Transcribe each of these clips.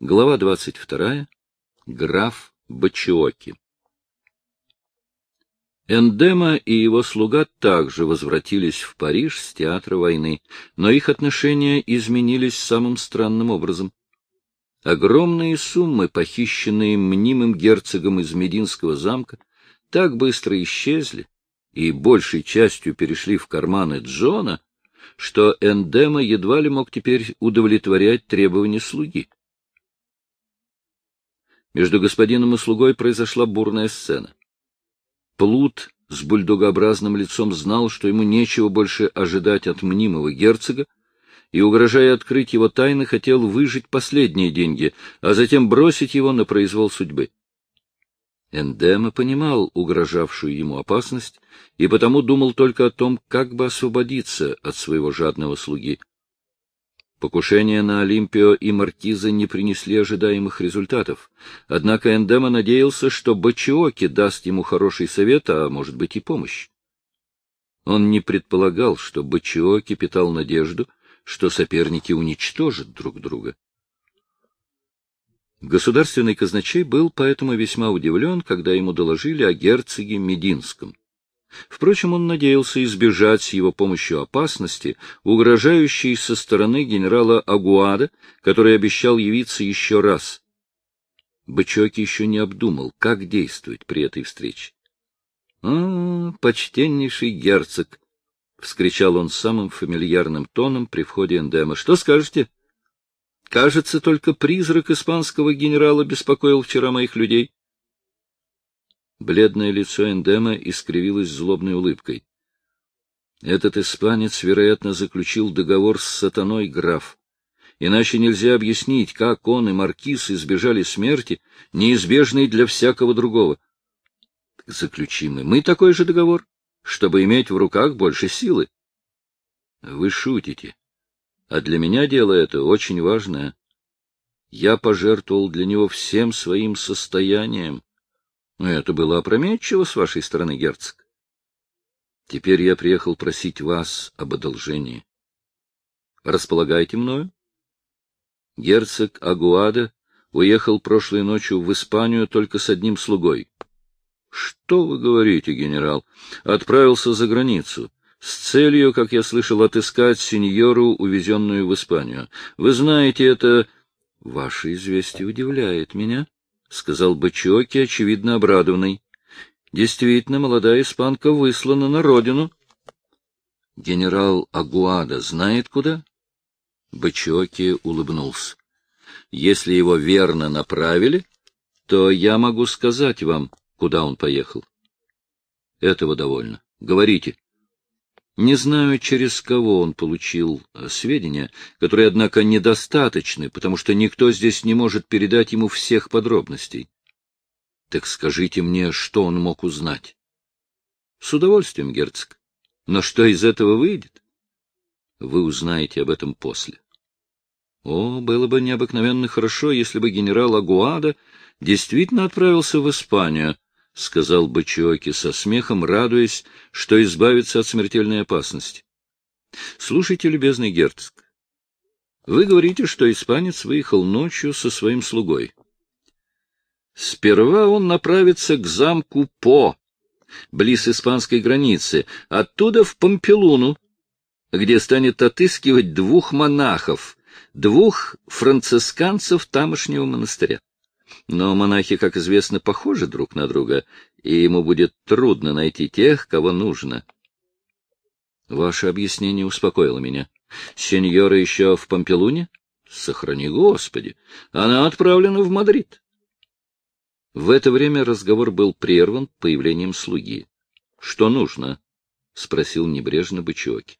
Глава 22. Граф Бачиоки. Эндема и его слуга также возвратились в Париж с театра войны, но их отношения изменились самым странным образом. Огромные суммы, похищенные мнимым герцогом из Мединского замка, так быстро исчезли и большей частью перешли в карманы Джона, что Эндема едва ли мог теперь удовлетворять требования слуги. Между господином и слугой произошла бурная сцена. Плут с бульдогообразным лицом знал, что ему нечего больше ожидать от мнимого герцога, и, угрожая открыть его тайны, хотел выжить последние деньги, а затем бросить его на произвол судьбы. Эндема понимал угрожавшую ему опасность и потому думал только о том, как бы освободиться от своего жадного слуги. Покушения на Олимпио и Маркиза не принесли ожидаемых результатов, однако Эндема надеялся, что Бачиоки даст ему хороший совет, а может быть и помощь. Он не предполагал, что Бачиоки питал надежду, что соперники уничтожат друг друга. Государственный казначей был поэтому весьма удивлен, когда ему доложили о герцоге Мединском. Впрочем, он надеялся избежать с его помощью опасности, угрожающей со стороны генерала Агуада, который обещал явиться еще раз. Бычоки еще не обдумал, как действовать при этой встрече. — А, почтеннейший герцог! — вскричал он самым фамильярным тоном при входе эндема. — Что скажете? — Кажется, только призрак испанского генерала беспокоил вчера моих людей. Бледное лицо Эндема искривилось злобной улыбкой. Этот испанец, вероятно, заключил договор с сатаной граф. Иначе нельзя объяснить, как он и маркиз избежали смерти, неизбежной для всякого другого. Заключим и мы такой же договор, чтобы иметь в руках больше силы. Вы шутите. А для меня дело это очень важное. Я пожертвовал для него всем своим состоянием. Но это было опрометчиво с вашей стороны, герцог. Теперь я приехал просить вас об одолжении. Располагайте мною. Герцог Агуада уехал прошлой ночью в Испанию только с одним слугой. — Что вы говорите, генерал? Отправился за границу, с целью, как я слышал, отыскать сеньору, увезенную в Испанию. Вы знаете, это... Ваше известие удивляет меня. — сказал Бачоки, очевидно обрадованный. — Действительно, молодая испанка выслана на родину. — Генерал Агуада знает куда? Бачоки улыбнулся. — Если его верно направили, то я могу сказать вам, куда он поехал. — Этого довольно. Говорите. Не знаю, через кого он получил э, сведения, которые, однако, недостаточны, потому что никто здесь не может передать ему всех подробностей. Так скажите мне, что он мог узнать? С удовольствием, герцог. Но что из этого выйдет? Вы узнаете об этом после. О, было бы необыкновенно хорошо, если бы генерал Агуада действительно отправился в Испанию, — сказал Бачиоки со смехом, радуясь, что избавится от смертельной опасности. — Слушайте, любезный герцог, вы говорите, что испанец выехал ночью со своим слугой. Сперва он направится к замку По, близ испанской границы, оттуда в Помпелуну, где станет отыскивать двух монахов, двух францисканцев тамошнего монастыря. Но монахи, как известно, похожи друг на друга, и ему будет трудно найти тех, кого нужно. Ваше объяснение успокоило меня. Сеньора еще в Помпелуне? Сохрани Господи! Она отправлена в Мадрид. В это время разговор был прерван появлением слуги. — Что нужно? — спросил небрежно Бычоки.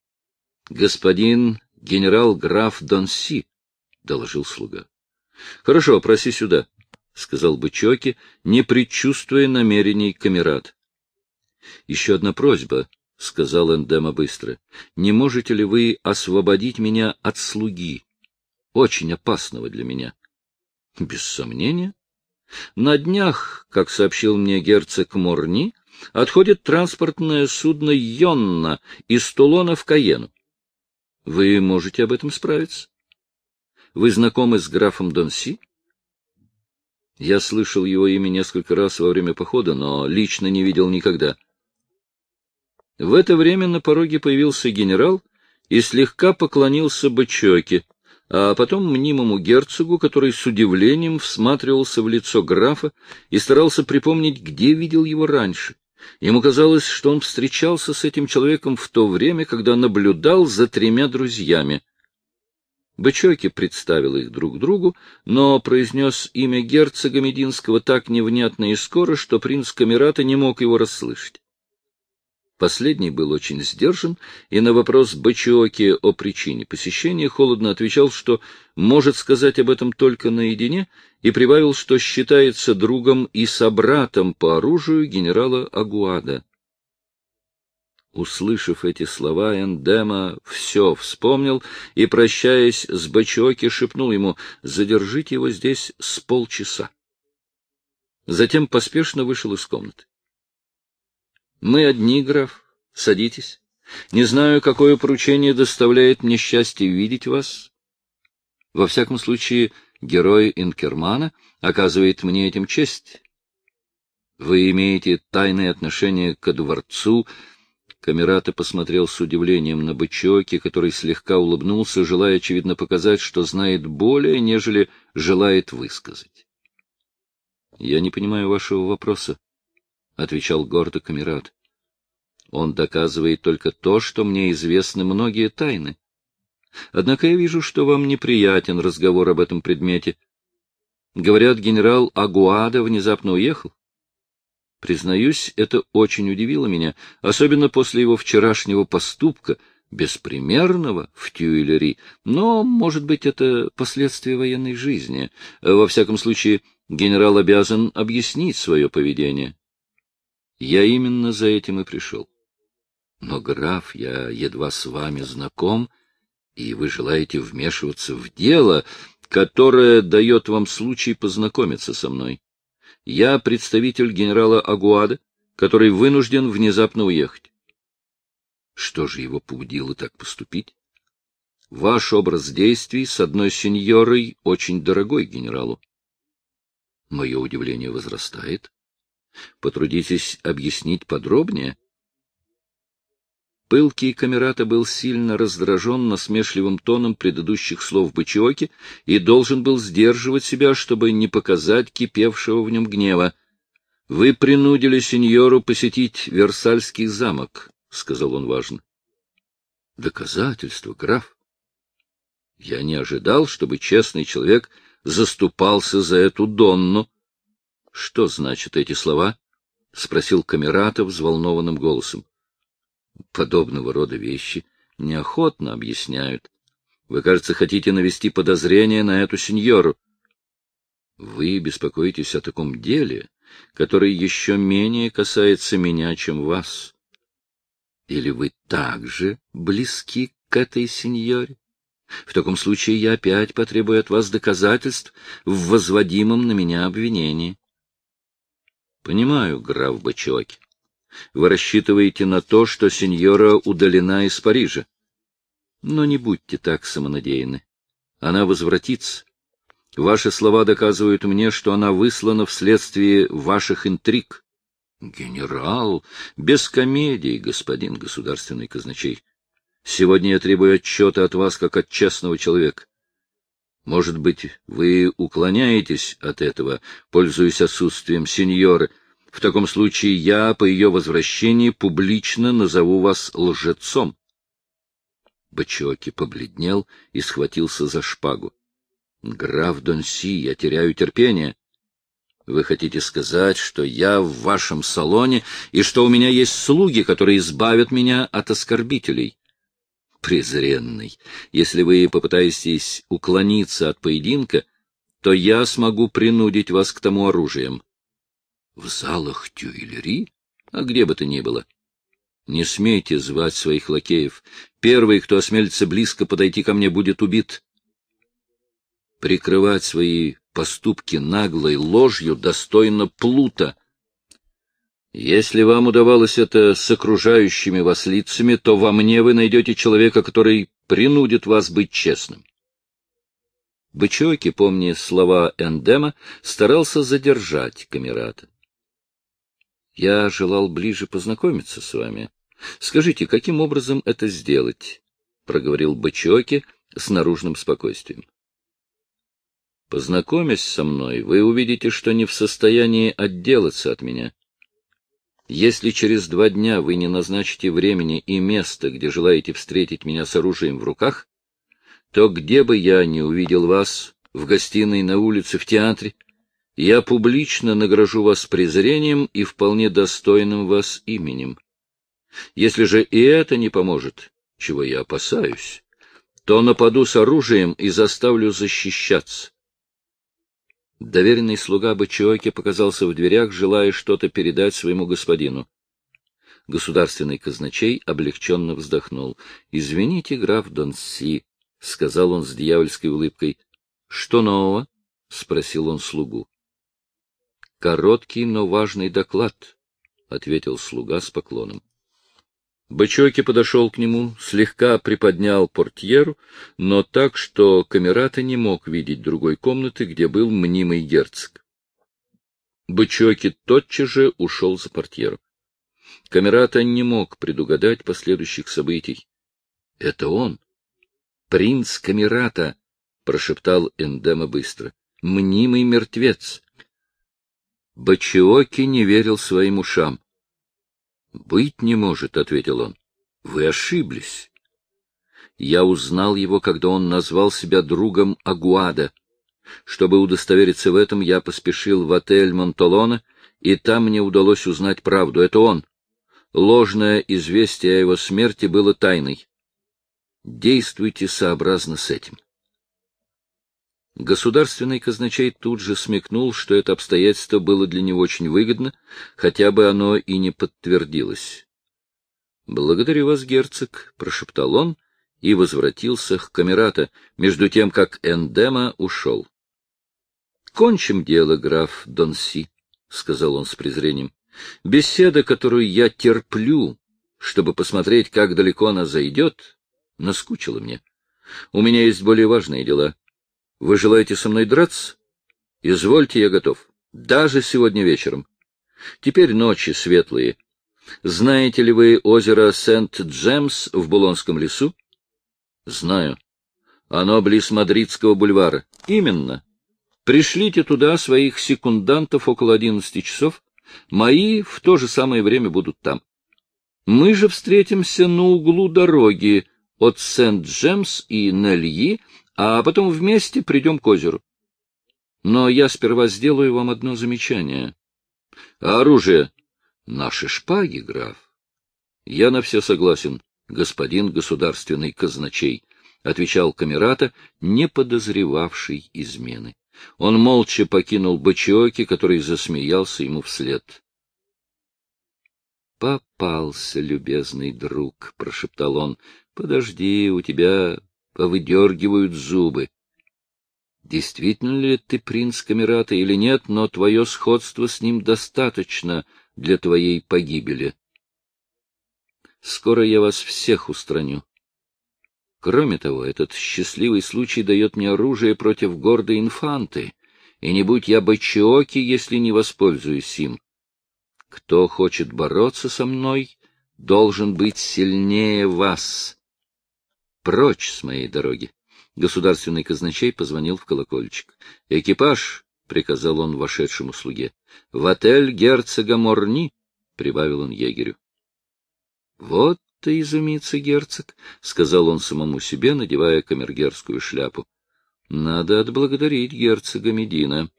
— Господин генерал-граф Донси, — доложил слуга. — Хорошо, проси сюда, — сказал Бычоки, не предчувствуя намерений камерат. — Еще одна просьба, — сказал Эндема быстро. — Не можете ли вы освободить меня от слуги? Очень опасного для меня. — Без сомнения. На днях, как сообщил мне герцог Морни, отходит транспортное судно «Йонна» из Тулона в Каену. Вы можете об этом справиться? Вы знакомы с графом Донси? Я слышал его имя несколько раз во время похода, но лично не видел никогда. В это время на пороге появился генерал и слегка поклонился Бычоке, а потом мнимому герцогу, который с удивлением всматривался в лицо графа и старался припомнить, где видел его раньше. Ему казалось, что он встречался с этим человеком в то время, когда наблюдал за тремя друзьями. Бычоки представил их друг другу, но произнес имя герцога Мединского так невнятно и скоро, что принц Камерата не мог его расслышать. Последний был очень сдержан, и на вопрос Бачиоки о причине посещения холодно отвечал, что может сказать об этом только наедине, и прибавил, что считается другом и собратом по оружию генерала Агуада. Услышав эти слова, Эндема все вспомнил и, прощаясь с Бачоки, шепнул ему «Задержите его здесь с полчаса». Затем поспешно вышел из комнаты. «Мы одни, граф. Садитесь. Не знаю, какое поручение доставляет мне счастье видеть вас. Во всяком случае, герой Инкермана оказывает мне этим честь. Вы имеете тайное отношение ко дворцу, Камерата посмотрел с удивлением на бычоки, который слегка улыбнулся, желая, очевидно, показать, что знает более, нежели желает высказать. — Я не понимаю вашего вопроса, — отвечал гордо Камерат. — Он доказывает только то, что мне известны многие тайны. Однако я вижу, что вам неприятен разговор об этом предмете. Говорят, генерал Агуада внезапно уехал. Признаюсь, это очень удивило меня, особенно после его вчерашнего поступка, беспримерного в Тюильри, но, может быть, это последствия военной жизни. Во всяком случае, генерал обязан объяснить свое поведение. Я именно за этим и пришел. Но, граф, я едва с вами знаком, и вы желаете вмешиваться в дело, которое дает вам случай познакомиться со мной. Я представитель генерала Агуада, который вынужден внезапно уехать. Что же его побудило так поступить? Ваш образ действий с одной сеньорой очень дорогой генералу. Мое удивление возрастает. Потрудитесь объяснить подробнее. Пылкий камерата был сильно раздражен насмешливым тоном предыдущих слов Бычоки и должен был сдерживать себя, чтобы не показать кипевшего в нем гнева. — Вы принудили сеньору посетить Версальский замок, — сказал он важно. — Доказательство, граф. Я не ожидал, чтобы честный человек заступался за эту Донну. — Что значат эти слова? — спросил Камерата взволнованным голосом. Подобного рода вещи неохотно объясняют. Вы, кажется, хотите навести подозрение на эту сеньору. Вы беспокоитесь о таком деле, которое еще менее касается меня, чем вас. Или вы также близки к этой сеньоре? В таком случае я опять потребую от вас доказательств в возводимом на меня обвинении. Понимаю, граф Бачоки. Вы рассчитываете на то, что сеньора удалена из Парижа. Но не будьте так самонадеянны. Она возвратится. Ваши слова доказывают мне, что она выслана вследствие ваших интриг. Генерал, без комедий, господин государственный казначей. Сегодня я требую отчета от вас, как от честного человека. Может быть, вы уклоняетесь от этого, пользуясь отсутствием сеньоры, в таком случае я по ее возвращении публично назову вас лжецом. Бачоки побледнел и схватился за шпагу. — Граф Донси, я теряю терпение. Вы хотите сказать, что я в вашем салоне и что у меня есть слуги, которые избавят меня от оскорбителей? Презренный, если вы попытаетесь уклониться от поединка, то я смогу принудить вас к тому оружием. В залах Тюильри? А где бы то ни было. Не смейте звать своих лакеев. Первый, кто осмелится близко подойти ко мне, будет убит. Прикрывать свои поступки наглой ложью достойно плута. Если вам удавалось это с окружающими вас лицами, то во мне вы найдете человека, который принудит вас быть честным. Бычоки, помня слова Эндема, старался задержать камерата. — Я желал ближе познакомиться с вами. Скажите, каким образом это сделать? — проговорил Бычоки с наружным спокойствием. — Познакомясь со мной, вы увидите, что не в состоянии отделаться от меня. Если через два дня вы не назначите времени и место, где желаете встретить меня с оружием в руках, то где бы я ни увидел вас, в гостиной, на улице, в театре, я публично награжу вас презрением и вполне достойным вас именем. Если же и это не поможет, чего я опасаюсь, то нападу с оружием и заставлю защищаться. Доверенный слуга Бачиоки показался в дверях, желая что-то передать своему господину. Государственный казначей облегченно вздохнул. — Извините, граф Донси, — сказал он с дьявольской улыбкой. — Что нового? — спросил он слугу. — Короткий, но важный доклад, — ответил слуга с поклоном. Бычоки подошел к нему, слегка приподнял портьеру, но так, что камерата не мог видеть другой комнаты, где был мнимый герцог. Бычоки тотчас же ушел за портьеру. Камерата не мог предугадать последующих событий. — Это он! Принц Камерата! — прошептал Эндема быстро. — Мнимый мертвец! Бачиоки не верил своим ушам. — Быть не может, — ответил он. — Вы ошиблись. Я узнал его, когда он назвал себя другом Агуада. Чтобы удостовериться в этом, я поспешил в отель Монтолона, и там мне удалось узнать правду. Это он. Ложное известие о его смерти было тайной. Действуйте сообразно с этим. Государственный казначей тут же смекнул, что это обстоятельство было для него очень выгодно, хотя бы оно и не подтвердилось. — Благодарю вас, герцог, — прошептал он и возвратился к камерата, между тем, как Эндема ушел. — Кончим дело, граф Донси, — сказал он с презрением. — Беседа, которую я терплю, чтобы посмотреть, как далеко она зайдет, наскучила мне. У меня есть более важные дела. Вы желаете со мной драться? Извольте, я готов. Даже сегодня вечером. Теперь ночи светлые. Знаете ли вы озеро Сент-Джемс в Булонском лесу? Знаю. Оно близ Мадридского бульвара. Именно. Пришлите туда своих секундантов около одиннадцати часов. Мои в то же самое время будут там. Мы же встретимся на углу дороги от Сент-Джемс и Нельи а потом вместе придем к озеру. Но я сперва сделаю вам одно замечание. А оружие? Наши шпаги, граф. Я на все согласен, господин государственный казначей, — отвечал Камерата, не подозревавший измены. Он молча покинул Бачиоки, который засмеялся ему вслед. «Попался, любезный друг», — прошептал он. «Подожди, у тебя повыдергивают зубы. Действительно ли ты принц Камерата или нет, но твое сходство с ним достаточно для твоей погибели. Скоро я вас всех устраню. Кроме того, этот счастливый случай дает мне оружие против гордой инфанты, и не будь я бочоки, если не воспользуюсь им. Кто хочет бороться со мной, должен быть сильнее вас. Прочь с моей дороги! Государственный казначей позвонил в колокольчик. «Экипаж!» — приказал он вошедшему слуге. «В отель герцога Морни!» — прибавил он егерю. «Вот ты изумится, герцог!» — сказал он самому себе, надевая камергерскую шляпу. «Надо отблагодарить герцога Медина».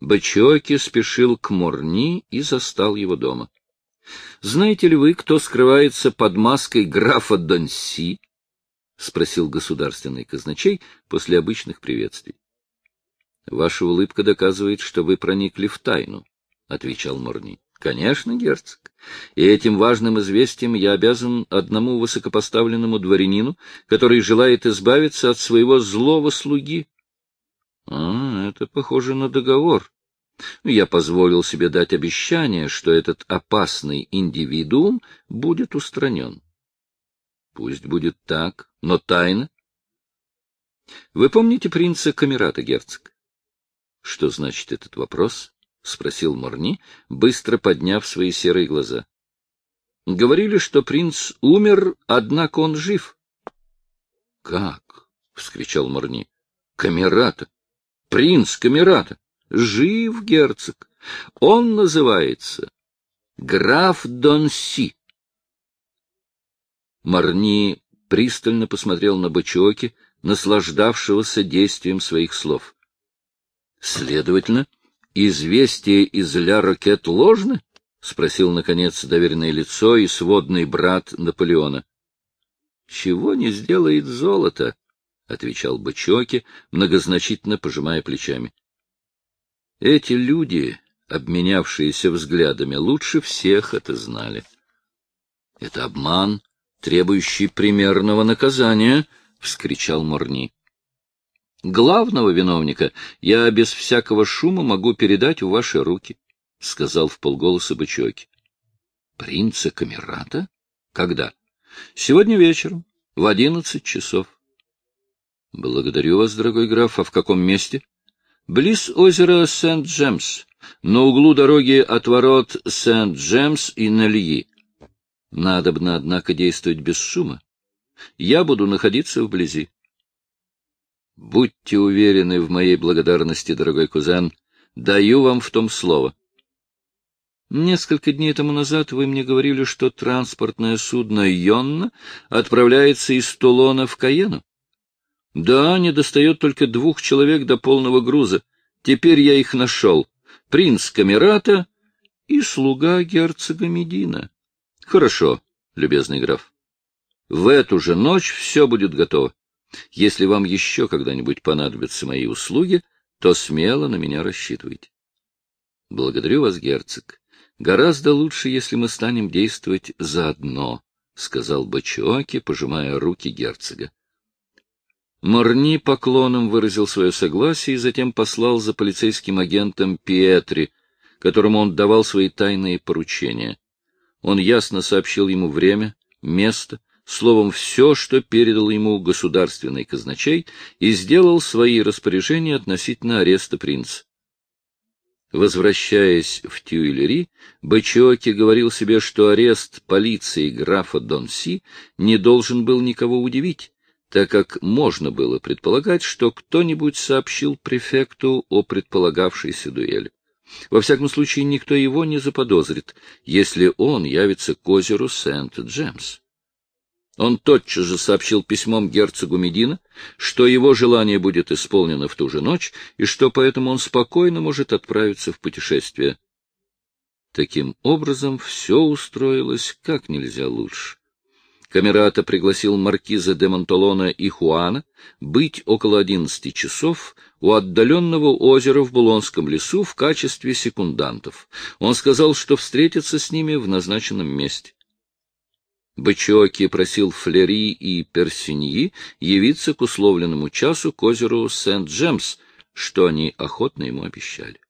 Бачоки спешил к Морни и застал его дома. Знаете ли вы, кто скрывается под маской графа Донси? — спросил государственный казначей после обычных приветствий. — Ваша улыбка доказывает, что вы проникли в тайну, — отвечал Морни. — Конечно, герцог. И этим важным известием я обязан одному высокопоставленному дворянину, который желает избавиться от своего злого слуги. — А, это похоже на договор, я позволил себе дать обещание, что этот опасный индивидуум будет устранен. Пусть будет так, но тайно. Вы помните принца Камерата, герцог? — Что значит этот вопрос? — спросил Морни, быстро подняв свои серые глаза. — Говорили, что принц умер, однако он жив. — Как? — вскричал Морни. — Камерата! Принц Камерата! Жив, герцог! Он называется граф Донси. Марни пристально посмотрел на Бачоки, наслаждавшегося действием своих слов. — Следовательно, известие из Ля Рокет ложны? — спросил, наконец, доверенное лицо и сводный брат Наполеона. — Чего не сделает золото? — отвечал Бачоки, многозначительно пожимая плечами. — Эти люди, обменявшиеся взглядами, лучше всех это знали. — Это обман, требующий примерного наказания, — вскричал Морни. — Главного виновника я без всякого шума могу передать в ваши руки, — сказал в полголоса Бычоки. — Принца Камерата? Когда? — Сегодня вечером, в одиннадцать часов. — Благодарю вас, дорогой граф. А в каком месте? — Близ озера Сент-Джемс, на углу дороги от ворот Сент-Джемс и Нальи. Надобно, однако, действовать без шума. Я буду находиться вблизи. Будьте уверены в моей благодарности, дорогой кузен. Даю вам в том слово. Несколько дней тому назад вы мне говорили, что транспортное судно «Йонна» отправляется из Тулона в Каену. Да, не достает только двух человек до полного груза. Теперь я их нашел. Принц Камерата и слуга герцога Медина. Хорошо, любезный граф. В эту же ночь все будет готово. Если вам еще когда-нибудь понадобятся мои услуги, то смело на меня рассчитывайте. Благодарю вас, герцог. Гораздо лучше, если мы станем действовать заодно, — сказал Бачиоки, пожимая руки герцога. Морни поклоном выразил свое согласие и затем послал за полицейским агентом Пиетри, которому он давал свои тайные поручения. Он ясно сообщил ему время, место, словом, все, что передал ему государственный казначей, и сделал свои распоряжения относительно ареста принца. Возвращаясь в Тюильри, Бачиоки говорил себе, что арест полиции графа Донси не должен был никого удивить, так как можно было предполагать, что кто-нибудь сообщил префекту о предполагавшейся дуэли. Во всяком случае, никто его не заподозрит, если он явится к озеру Сент-Джемс. Он тотчас же сообщил письмом герцогу Медина, что его желание будет исполнено в ту же ночь, и что поэтому он спокойно может отправиться в путешествие. Таким образом, все устроилось как нельзя лучше. Камерата пригласил маркиза де Монтолона и Хуана быть около одиннадцати часов у отдаленного озера в Булонском лесу в качестве секундантов. Он сказал, что встретится с ними в назначенном месте. Бычоки просил Флери и Персиньи явиться к условленному часу к озеру Сент-Джемс, что они охотно ему обещали.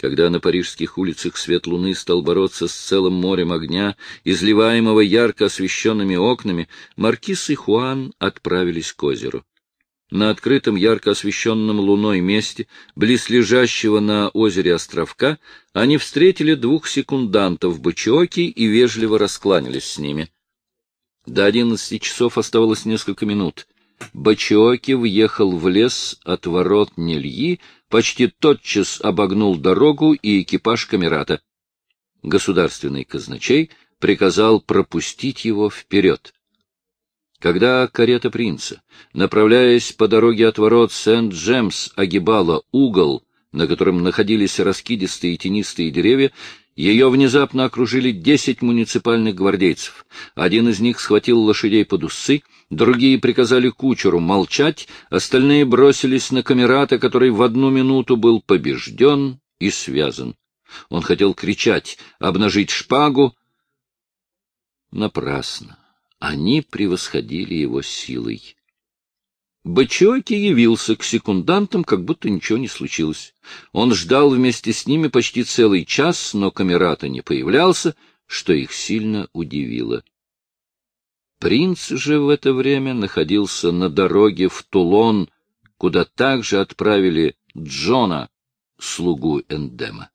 Когда на парижских улицах свет луны стал бороться с целым морем огня, изливаемого ярко освещенными окнами, маркиз и Хуан отправились к озеру. На открытом ярко освещенном луной месте, близ лежащего на озере островка, они встретили двух секундантов Бычоки и вежливо раскланялись с ними. До одиннадцати часов оставалось несколько минут. Бачиоки въехал в лес от ворот Нельи, почти тотчас обогнул дорогу и экипаж камерата. Государственный казначей приказал пропустить его вперед. Когда карета принца, направляясь по дороге от ворот Сент-Джемс, огибала угол, на котором находились раскидистые тенистые деревья, ее внезапно окружили десять муниципальных гвардейцев. Один из них схватил лошадей под усы, другие приказали кучеру молчать, остальные бросились на камерата, который в одну минуту был побежден и связан. Он хотел кричать, обнажить шпагу. Напрасно. Они превосходили его силой. Бычоки явился к секундантам, как будто ничего не случилось. Он ждал вместе с ними почти целый час, но камерата не появлялся, что их сильно удивило. Принц же в это время находился на дороге в Тулон, куда также отправили Джона, слугу Эндема.